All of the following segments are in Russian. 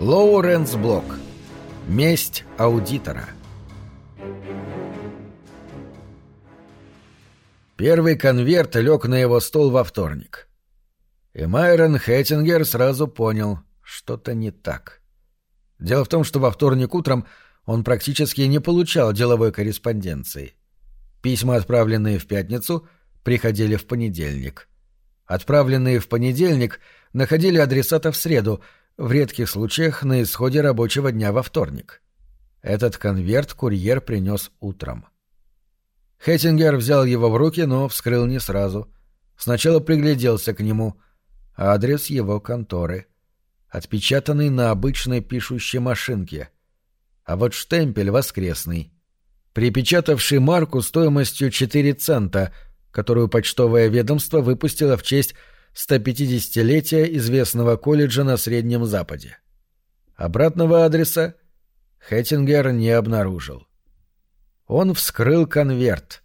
Лоуренс Блок. Месть аудитора. Первый конверт лег на его стол во вторник. И Майрон Хеттингер сразу понял, что-то не так. Дело в том, что во вторник утром он практически не получал деловой корреспонденции. Письма, отправленные в пятницу, приходили в понедельник. Отправленные в понедельник находили адресата в среду — в редких случаях на исходе рабочего дня во вторник. Этот конверт курьер принес утром. Хеттингер взял его в руки, но вскрыл не сразу. Сначала пригляделся к нему. Адрес его конторы. Отпечатанный на обычной пишущей машинке. А вот штемпель воскресный. Припечатавший марку стоимостью 4 цента, которую почтовое ведомство выпустило в честь 150-летия известного колледжа на Среднем Западе. Обратного адреса Хеттингер не обнаружил. Он вскрыл конверт.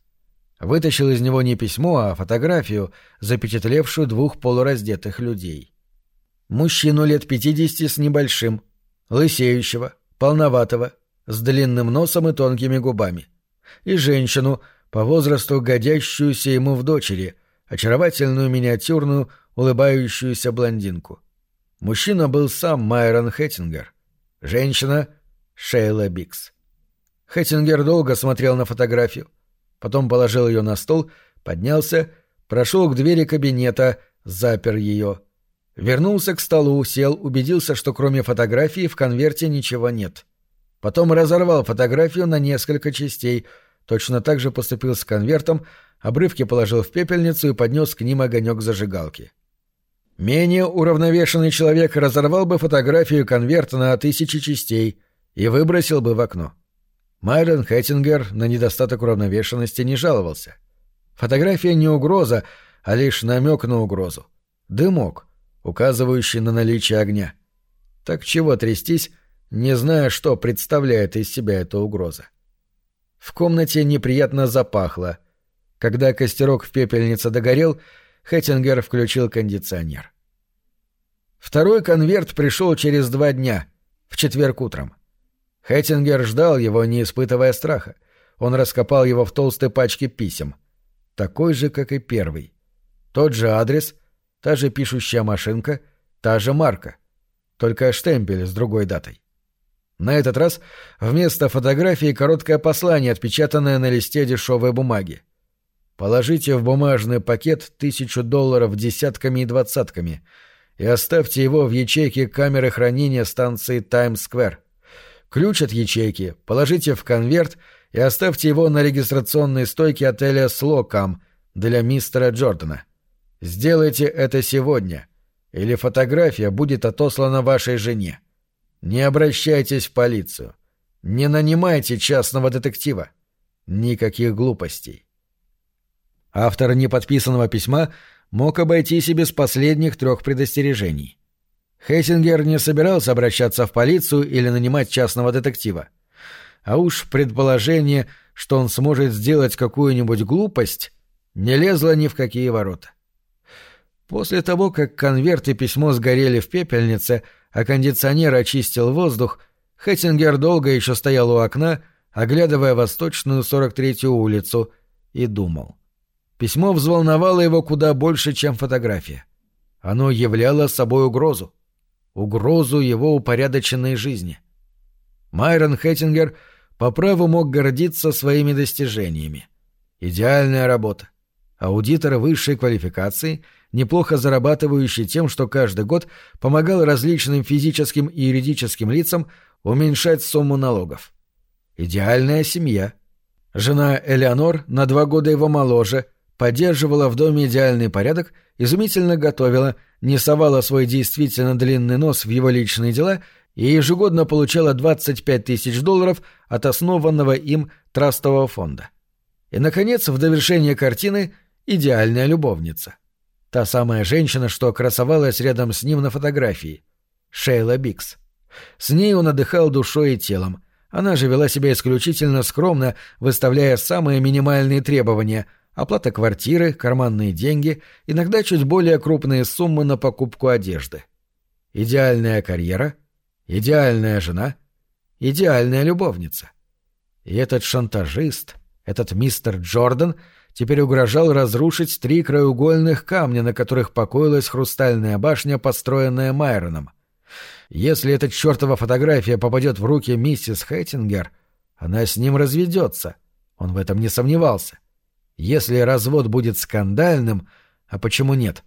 Вытащил из него не письмо, а фотографию, запечатлевшую двух полураздетых людей. Мужчину лет пятидесяти с небольшим, лысеющего, полноватого, с длинным носом и тонкими губами. И женщину, по возрасту годящуюся ему в дочери — очаровательную миниатюрную, улыбающуюся блондинку. Мужчина был сам Майрон Хеттингер. Женщина — Шейла Бикс. Хеттингер долго смотрел на фотографию. Потом положил ее на стол, поднялся, прошел к двери кабинета, запер ее. Вернулся к столу, сел, убедился, что кроме фотографии в конверте ничего нет. Потом разорвал фотографию на несколько частей, точно так же поступил с конвертом, обрывки положил в пепельницу и поднес к ним огонек зажигалки. Менее уравновешенный человек разорвал бы фотографию конверта на тысячи частей и выбросил бы в окно. Майрон Хеттингер на недостаток уравновешенности не жаловался. Фотография не угроза, а лишь намек на угрозу. Дымок, указывающий на наличие огня. Так чего трястись, не зная, что представляет из себя эта угроза? В комнате неприятно запахло — когда костерок в пепельнице догорел, Хеттингер включил кондиционер. Второй конверт пришел через два дня, в четверг утром. Хеттингер ждал его, не испытывая страха. Он раскопал его в толстой пачке писем. Такой же, как и первый. Тот же адрес, та же пишущая машинка, та же марка. Только штемпель с другой датой. На этот раз вместо фотографии короткое послание, отпечатанное на листе дешевой бумаги. Положите в бумажный пакет тысячу долларов десятками и двадцатками и оставьте его в ячейке камеры хранения станции Таймс-сквер. Ключ от ячейки положите в конверт и оставьте его на регистрационной стойке отеля «Слокам» для мистера Джордана. Сделайте это сегодня, или фотография будет отослана вашей жене. Не обращайтесь в полицию. Не нанимайте частного детектива. Никаких глупостей. Автор неподписанного письма мог обойтись и без последних трех предостережений. Хессингер не собирался обращаться в полицию или нанимать частного детектива. А уж предположение, что он сможет сделать какую-нибудь глупость, не лезло ни в какие ворота. После того, как конверт и письмо сгорели в пепельнице, а кондиционер очистил воздух, Хеттингер долго еще стоял у окна, оглядывая восточную 43-ю улицу, и думал. Письмо взволновало его куда больше, чем фотография. Оно являло собой угрозу. Угрозу его упорядоченной жизни. Майрон Хеттингер по праву мог гордиться своими достижениями. Идеальная работа. Аудитор высшей квалификации, неплохо зарабатывающий тем, что каждый год помогал различным физическим и юридическим лицам уменьшать сумму налогов. Идеальная семья. Жена Элеонор на два года его моложе, поддерживала в доме идеальный порядок, изумительно готовила, не совала свой действительно длинный нос в его личные дела и ежегодно получала 25 тысяч долларов от основанного им трастового фонда. И, наконец, в довершение картины — идеальная любовница. Та самая женщина, что красовалась рядом с ним на фотографии. Шейла Бикс. С ней он отдыхал душой и телом. Она же вела себя исключительно скромно, выставляя самые минимальные требования — оплата квартиры, карманные деньги, иногда чуть более крупные суммы на покупку одежды. Идеальная карьера, Идеальная жена, идеальная любовница. И этот шантажист, этот мистер Джордан, теперь угрожал разрушить три краеугольных камня, на которых покоилась хрустальная башня, построенная Майроном. Если эта чертова фотография попадет в руки миссис Хэттингер, она с ним разведется. Он в этом не сомневался. Если развод будет скандальным, а почему нет,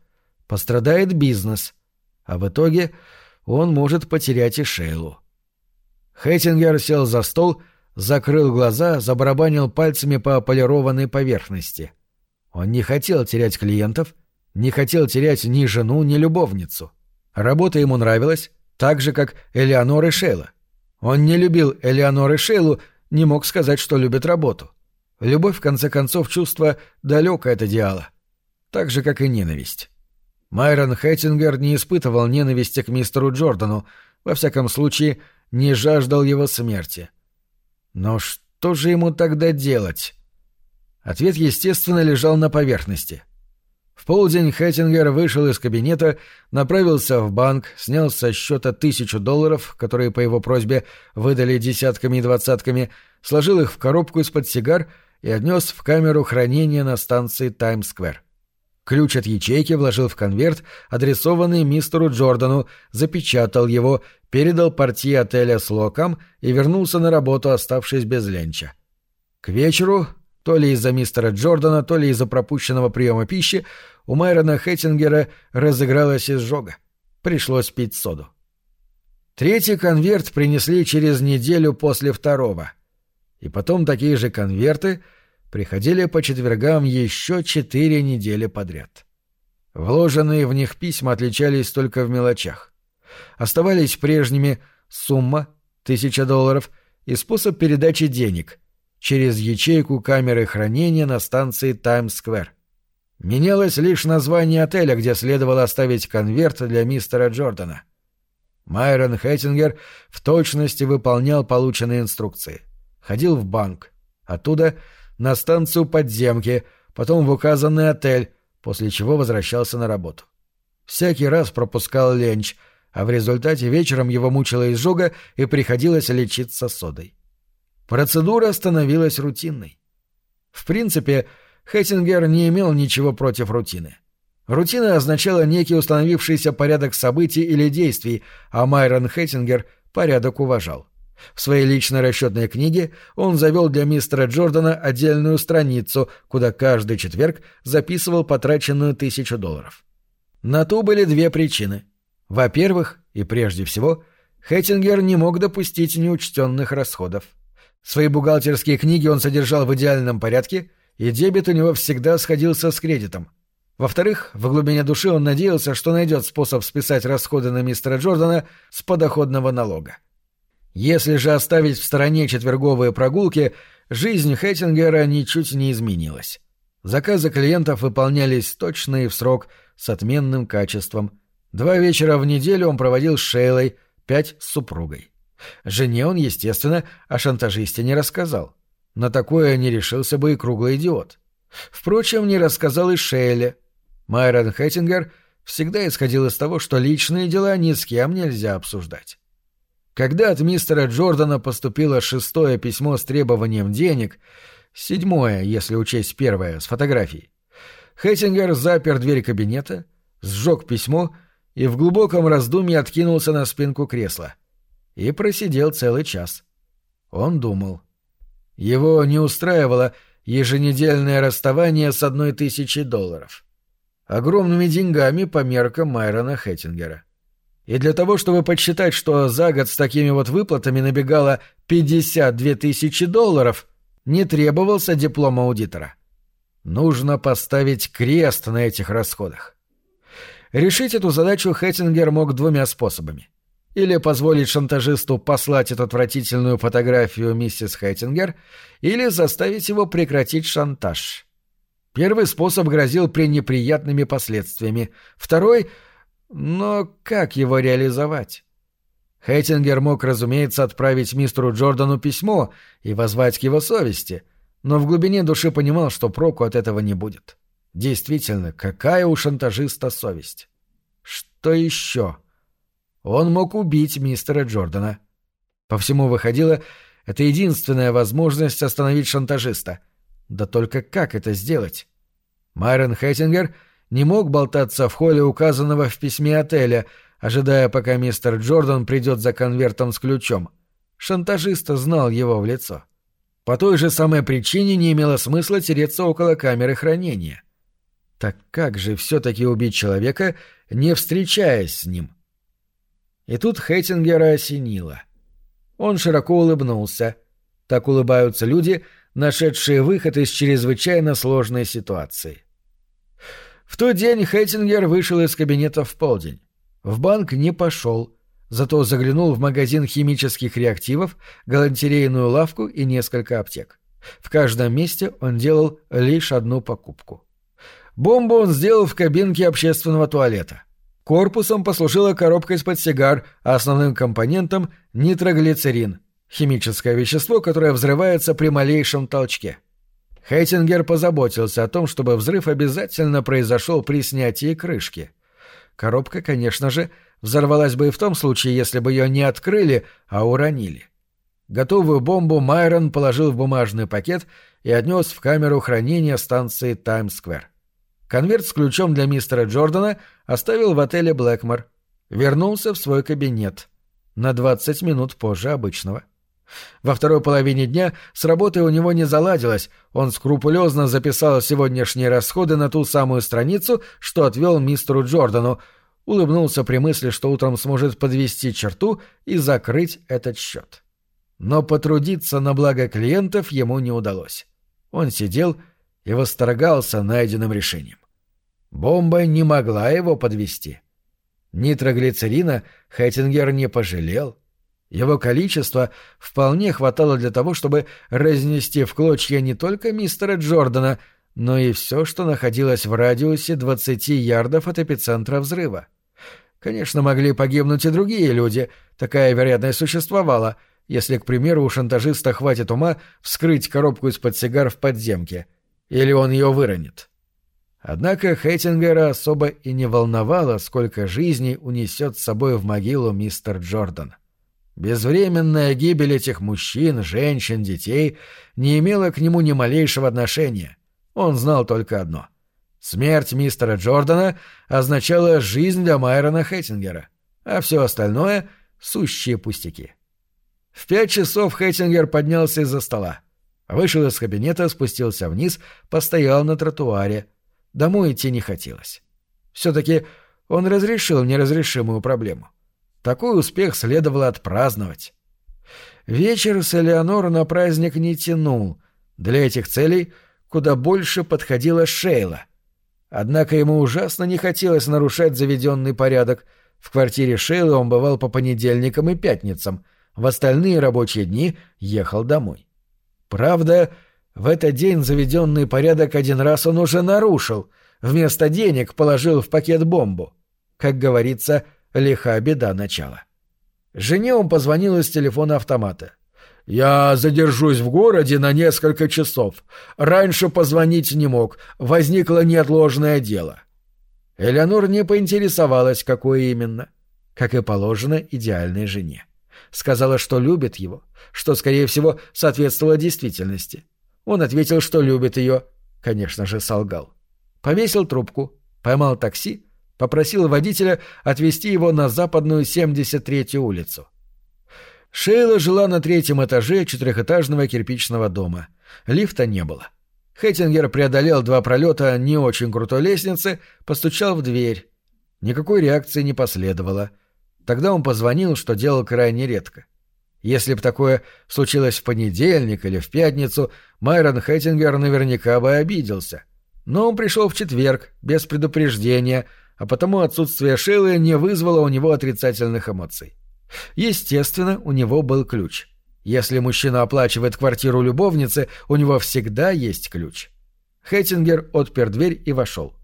пострадает бизнес, а в итоге он может потерять и Шейлу. Хэттингер сел за стол, закрыл глаза, забарабанил пальцами по полированной поверхности. Он не хотел терять клиентов, не хотел терять ни жену, ни любовницу. Работа ему нравилась, так же, как Элеонор и Шейла. Он не любил Элеонор и Шейлу, не мог сказать, что любит работу. Любовь, в конце концов, чувство далекое от идеала. Так же, как и ненависть. Майрон Хэттингер не испытывал ненависти к мистеру Джордану, во всяком случае, не жаждал его смерти. Но что же ему тогда делать? Ответ, естественно, лежал на поверхности. В полдень Хэттингер вышел из кабинета, направился в банк, снял со счета тысячу долларов, которые по его просьбе выдали десятками и двадцатками, сложил их в коробку из-под сигар и отнес в камеру хранения на станции Таймс-сквер. Ключ от ячейки вложил в конверт, адресованный мистеру Джордану, запечатал его, передал портье отеля Слокам и вернулся на работу, оставшись без ленча. К вечеру то ли из-за мистера Джордана, то ли из-за пропущенного приема пищи, у Майрона Хеттингера разыгралась изжога. Пришлось пить соду. Третий конверт принесли через неделю после второго. И потом такие же конверты приходили по четвергам еще четыре недели подряд. Вложенные в них письма отличались только в мелочах. Оставались прежними сумма — тысяча долларов и способ передачи денег — через ячейку камеры хранения на станции Таймс-сквер. Менялось лишь название отеля, где следовало оставить конверт для мистера Джордана. Майрон Хэттингер в точности выполнял полученные инструкции. Ходил в банк, оттуда на станцию подземки, потом в указанный отель, после чего возвращался на работу. Всякий раз пропускал ленч, а в результате вечером его мучила изжога и приходилось лечиться содой. Процедура становилась рутинной. В принципе, Хеттингер не имел ничего против рутины. Рутина означала некий установившийся порядок событий или действий, а Майрон Хеттингер порядок уважал. В своей личной расчетной книге он завел для мистера Джордана отдельную страницу, куда каждый четверг записывал потраченную тысячу долларов. На то были две причины. Во-первых, и прежде всего, Хеттингер не мог допустить неучтенных расходов. Свои бухгалтерские книги он содержал в идеальном порядке, и дебет у него всегда сходился с кредитом. Во-вторых, в глубине души он надеялся, что найдет способ списать расходы на мистера Джордана с подоходного налога. Если же оставить в стороне четверговые прогулки, жизнь Хэттингера ничуть не изменилась. Заказы клиентов выполнялись точно и в срок, с отменным качеством. Два вечера в неделю он проводил с Шейлой, пять с супругой. Жене он, естественно, о шантажисте не рассказал. На такое не решился бы и круглый идиот. Впрочем, не рассказал и Шейле. Майрон Хэттингер всегда исходил из того, что личные дела ни с кем нельзя обсуждать. Когда от мистера Джордана поступило шестое письмо с требованием денег, седьмое, если учесть первое, с фотографией, Хэттингер запер дверь кабинета, сжег письмо и в глубоком раздумье откинулся на спинку кресла — и просидел целый час. Он думал. Его не устраивало еженедельное расставание с одной тысячей долларов. Огромными деньгами по меркам Майрона Хеттингера. И для того, чтобы подсчитать, что за год с такими вот выплатами набегало 52 тысячи долларов, не требовался диплом аудитора. Нужно поставить крест на этих расходах. Решить эту задачу Хеттингер мог двумя способами или позволить шантажисту послать эту отвратительную фотографию миссис Хэттингер, или заставить его прекратить шантаж. Первый способ грозил пренеприятными последствиями, второй — но как его реализовать? Хэттингер мог, разумеется, отправить мистеру Джордану письмо и возвать к его совести, но в глубине души понимал, что проку от этого не будет. Действительно, какая у шантажиста совесть? Что еще? — Он мог убить мистера Джордана. По всему выходило, это единственная возможность остановить шантажиста. Да только как это сделать? Майрон Хеттингер не мог болтаться в холле указанного в письме отеля, ожидая, пока мистер Джордан придет за конвертом с ключом. Шантажист знал его в лицо. По той же самой причине не имело смысла тереться около камеры хранения. Так как же все-таки убить человека, не встречаясь с ним? И тут Хеттингера осенило. Он широко улыбнулся. Так улыбаются люди, нашедшие выход из чрезвычайно сложной ситуации. В тот день Хеттингер вышел из кабинета в полдень. В банк не пошел, зато заглянул в магазин химических реактивов, галантерейную лавку и несколько аптек. В каждом месте он делал лишь одну покупку. Бомбу он сделал в кабинке общественного туалета. Корпусом послужила коробка из-под сигар, а основным компонентом — нитроглицерин — химическое вещество, которое взрывается при малейшем толчке. Хейтингер позаботился о том, чтобы взрыв обязательно произошел при снятии крышки. Коробка, конечно же, — взорвалась бы и в том случае, если бы ее не открыли, а уронили. Готовую бомбу Майрон положил в бумажный пакет и отнес в камеру хранения станции Таймс-сквер. Конверт с ключом для мистера Джордана оставил в отеле Блэкмор. Вернулся в свой кабинет. На 20 минут позже обычного. Во второй половине дня с работой у него не заладилось, он скрупулезно записал сегодняшние расходы на ту самую страницу, что отвел мистеру Джордану — улыбнулся при мысли, что утром сможет подвести черту и закрыть этот счет. Но потрудиться на благо клиентов ему не удалось. Он сидел и восторгался найденным решением. Бомба не могла его подвести. Нитроглицерина Хэттингер не пожалел. Его количество вполне хватало для того, чтобы разнести в клочья не только мистера Джордана, но и все, что находилось в радиусе 20 ярдов от эпицентра взрыва. Конечно, могли погибнуть и другие люди, такая вероятность существовала, если, к примеру, у шантажиста хватит ума вскрыть коробку из-под сигар в подземке, или он ее выронит. Однако Хейтингера особо и не волновало, сколько жизней унесет с собой в могилу мистер Джордан. Безвременная гибель этих мужчин, женщин, детей не имела к нему ни малейшего отношения. Он знал только одно — Смерть мистера Джордана означала жизнь для Майрона Хеттингера, а все остальное — сущие пустяки. В пять часов Хеттингер поднялся из-за стола. Вышел из кабинета, спустился вниз, постоял на тротуаре. Домой идти не хотелось. Все-таки он разрешил неразрешимую проблему. Такой успех следовало отпраздновать. Вечер с Элеонор на праздник не тянул. Для этих целей куда больше подходила Шейла. Однако ему ужасно не хотелось нарушать заведенный порядок. В квартире Шейлы он бывал по понедельникам и пятницам, в остальные рабочие дни ехал домой. Правда, в этот день заведенный порядок один раз он уже нарушил, вместо денег положил в пакет бомбу. Как говорится, лиха беда начала. Жене он позвонил из телефона автомата. «Я задержусь в городе на несколько часов. Раньше позвонить не мог. Возникло неотложное дело». Элеонор не поинтересовалась, какое именно. Как и положено идеальной жене. Сказала, что любит его, что, скорее всего, соответствовало действительности. Он ответил, что любит ее. Конечно же, солгал. Повесил трубку, поймал такси, попросил водителя отвезти его на западную 73-ю улицу. Шейла жила на третьем этаже четырехэтажного кирпичного дома. Лифта не было. Хеттингер преодолел два пролета не очень крутой лестницы, постучал в дверь. Никакой реакции не последовало. Тогда он позвонил, что делал крайне редко. Если б такое случилось в понедельник или в пятницу, Майрон Хеттингер наверняка бы обиделся. Но он пришел в четверг, без предупреждения, а потому отсутствие Шейлы не вызвало у него отрицательных эмоций. Естественно, у него был ключ. Если мужчина оплачивает квартиру любовницы, у него всегда есть ключ. Хеттингер отпер дверь и вошел.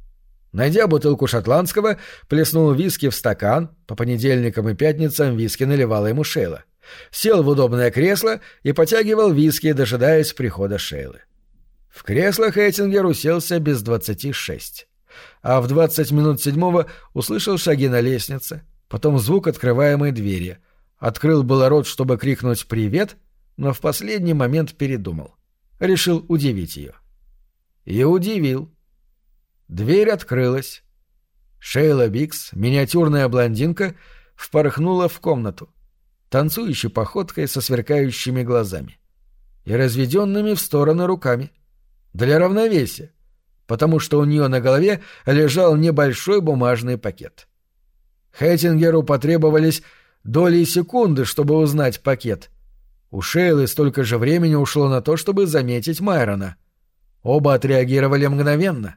Найдя бутылку шотландского, плеснул виски в стакан, по понедельникам и пятницам виски наливала ему Шейла. Сел в удобное кресло и потягивал виски, дожидаясь прихода Шейлы. В кресло Хеттингер уселся без двадцати шесть. А в двадцать минут седьмого услышал шаги на лестнице — потом звук открываемой двери. Открыл было рот, чтобы крикнуть «Привет!», но в последний момент передумал. Решил удивить ее. И удивил. Дверь открылась. Шейла Бикс, миниатюрная блондинка, впорхнула в комнату, танцующей походкой со сверкающими глазами и разведенными в стороны руками. Для равновесия, потому что у нее на голове лежал небольшой бумажный пакет. Хеттингеру потребовались доли секунды, чтобы узнать пакет. У Шейлы столько же времени ушло на то, чтобы заметить Майрона. Оба отреагировали мгновенно.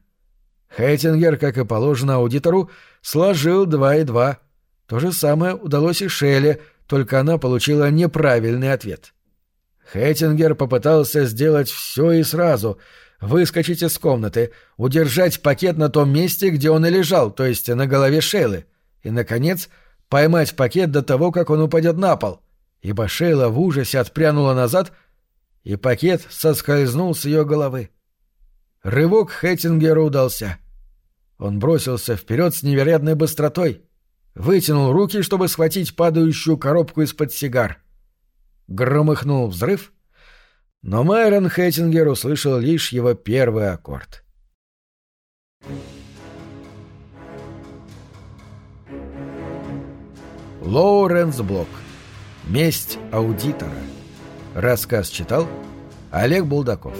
Хеттингер, как и положено аудитору, сложил два и два. То же самое удалось и Шелле, только она получила неправильный ответ. Хеттингер попытался сделать все и сразу — выскочить из комнаты, удержать пакет на том месте, где он и лежал, то есть на голове Шейлы, и, наконец, поймать пакет до того, как он упадет на пол, ибо Шейла в ужасе отпрянула назад, и пакет соскользнул с ее головы. Рывок Хеттингера удался. Он бросился вперед с невероятной быстротой, вытянул руки, чтобы схватить падающую коробку из-под сигар. Громыхнул взрыв — но Майрон Хеттингер услышал лишь его первый аккорд. Лоуренс Блок. Месть аудитора. Рассказ читал Олег Булдаков.